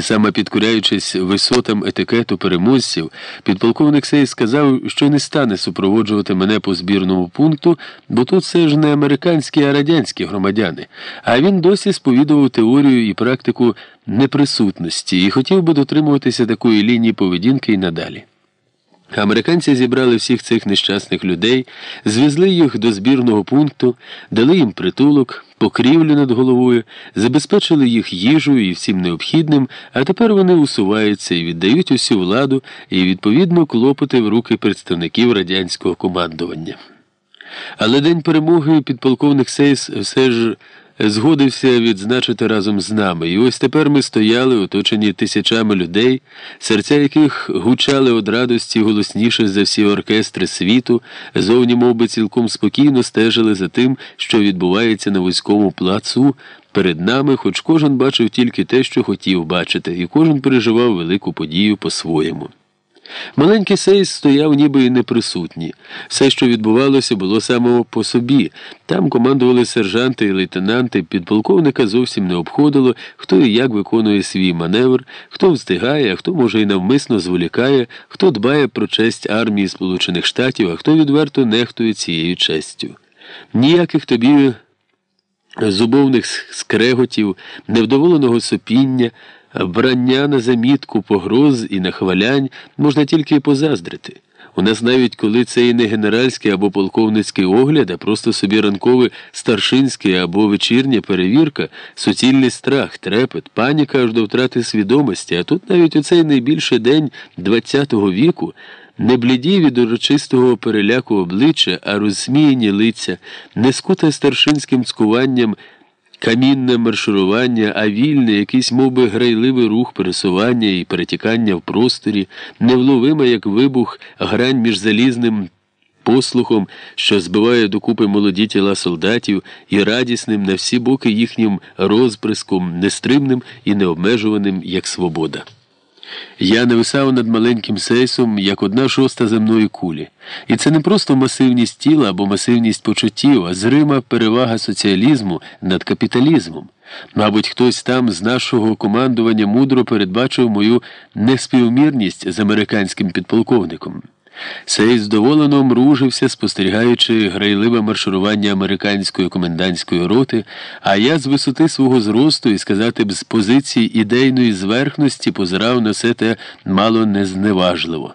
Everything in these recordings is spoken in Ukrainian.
Саме підкоряючись висотам етикету переможців, підполковник Сей сказав, що не стане супроводжувати мене по збірному пункту, бо тут все ж не американські, а радянські громадяни. А він досі сповідував теорію і практику неприсутності і хотів би дотримуватися такої лінії поведінки і надалі. Американці зібрали всіх цих нещасних людей, звезли їх до збірного пункту, дали їм притулок, покрівлю над головою, забезпечили їх їжею і всім необхідним, а тепер вони усуваються і віддають усю владу і відповідно клопоти в руки представників радянського командування. Але день перемоги підполковник Сейс все ж згодився відзначити разом з нами. І ось тепер ми стояли, оточені тисячами людей, серця яких гучали од радості голосніше за всі оркестри світу, зовні мов би, цілком спокійно стежили за тим, що відбувається на вузькому плацу. Перед нами, хоч кожен бачив тільки те, що хотів бачити, і кожен переживав велику подію по-своєму. Маленький Сейс стояв ніби неприсутній. Все, що відбувалося, було само по собі. Там командували сержанти і лейтенанти, підполковника зовсім не обходило, хто і як виконує свій маневр, хто встигає, а хто, може, і навмисно зволікає, хто дбає про честь армії Сполучених Штатів, а хто відверто нехтує цією честю. Ніяких тобі зубовних скреготів, невдоволеного сопіння. Брання на замітку, погроз і нахвалянь можна тільки позаздрити. У нас навіть коли це і не генеральський або полковницький огляд, а просто собі ранковий старшинський або вечірня перевірка, суцільний страх, трепет, паніка аж до втрати свідомості, а тут навіть у цей найбільший день ХХ віку не бліді від урочистого переляку обличчя, а розсміяні лиця, не скута старшинським цкуванням камінне марширування, а вільне, якийсь мов би, грайливий рух пересування і перетікання в просторі, невловима, як вибух, грань між залізним послухом, що збиває докупи молоді тіла солдатів, і радісним на всі боки їхнім розприском, нестримним і необмежуваним, як свобода. Я нависав над маленьким сейсом, як одна шоста земної кулі. І це не просто масивність тіла або масивність почуттів, а зрима перевага соціалізму над капіталізмом. Мабуть, хтось там з нашого командування мудро передбачив мою неспівмірність з американським підполковником. Сей здоволено мружився, спостерігаючи грайливе марширування американської комендантської роти, а я з висоти свого зросту і сказати б з позиції ідейної зверхності позирав на все те мало незневажливо.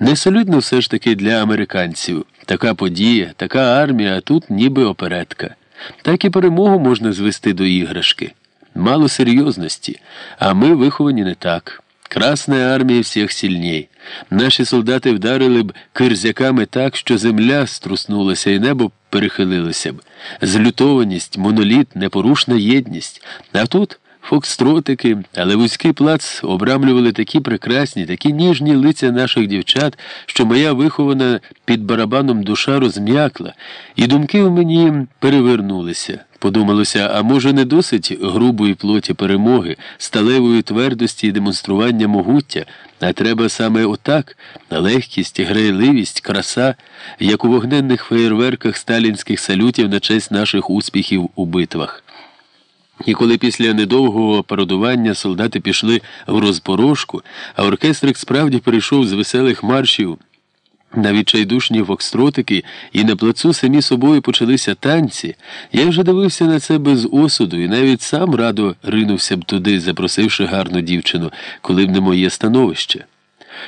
Несолідно все ж таки для американців така подія, така армія, а тут ніби оперетка. Так і перемогу можна звести до іграшки. Мало серйозності, а ми виховані не так. Красная армія всіх сильней. Наші солдати вдарили б кирзяками так, що земля струснулася і небо перехилилося б. Злютованість, моноліт, непорушна єдність. А тут фокстротики, але вузький плац обрамлювали такі прекрасні, такі ніжні лиця наших дівчат, що моя вихована під барабаном душа розм'якла, і думки в мені перевернулися. Подумалося, а може, не досить грубої плоті перемоги, сталевої твердості і демонстрування могуття, а треба саме отак легкість, грайливість, краса, як у вогненних феєрверках сталінських салютів на честь наших успіхів у битвах. І коли після недовгого пародування солдати пішли в розпорожку, а оркестрик справді перейшов з веселих маршів на відчайдушні вокстротики, і на плацу самі собою почалися танці, я вже дивився на це без осуду і навіть сам радо ринувся б туди, запросивши гарну дівчину, коли б не моє становище.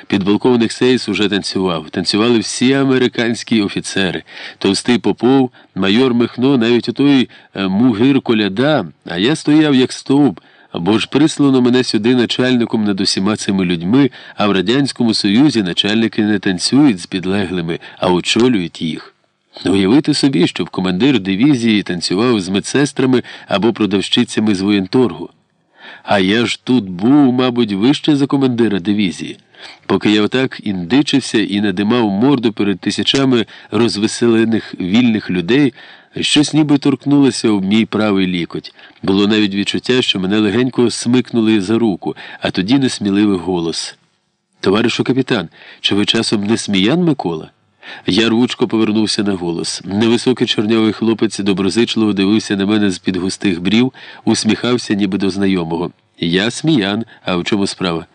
Підполковник Сейс уже танцював. Танцювали всі американські офіцери, товстий попов, майор Михно, навіть у той е, мугир коляда, а я стояв як стовп, бо ж прислано мене сюди начальником над усіма цими людьми, а в Радянському Союзі начальники не танцюють з підлеглими, а очолюють їх. Уявити собі, щоб командир дивізії танцював з медсестрами або продавщицями з воєнторгу. А я ж тут був, мабуть, вище за командира дивізії. Поки я отак індичився і надимав морду перед тисячами розвеселених вільних людей, щось ніби торкнулося об мій правий лікоть. Було навіть відчуття, що мене легенько смикнули за руку, а тоді несміливий голос. Товаришу капітан, чи ви часом не сміян Микола? Я рвучко повернувся на голос. Невисокий чорнявий хлопець доброзичливо дивився на мене з під густих брів, усміхався, ніби до знайомого. Я сміян, а в чому справа?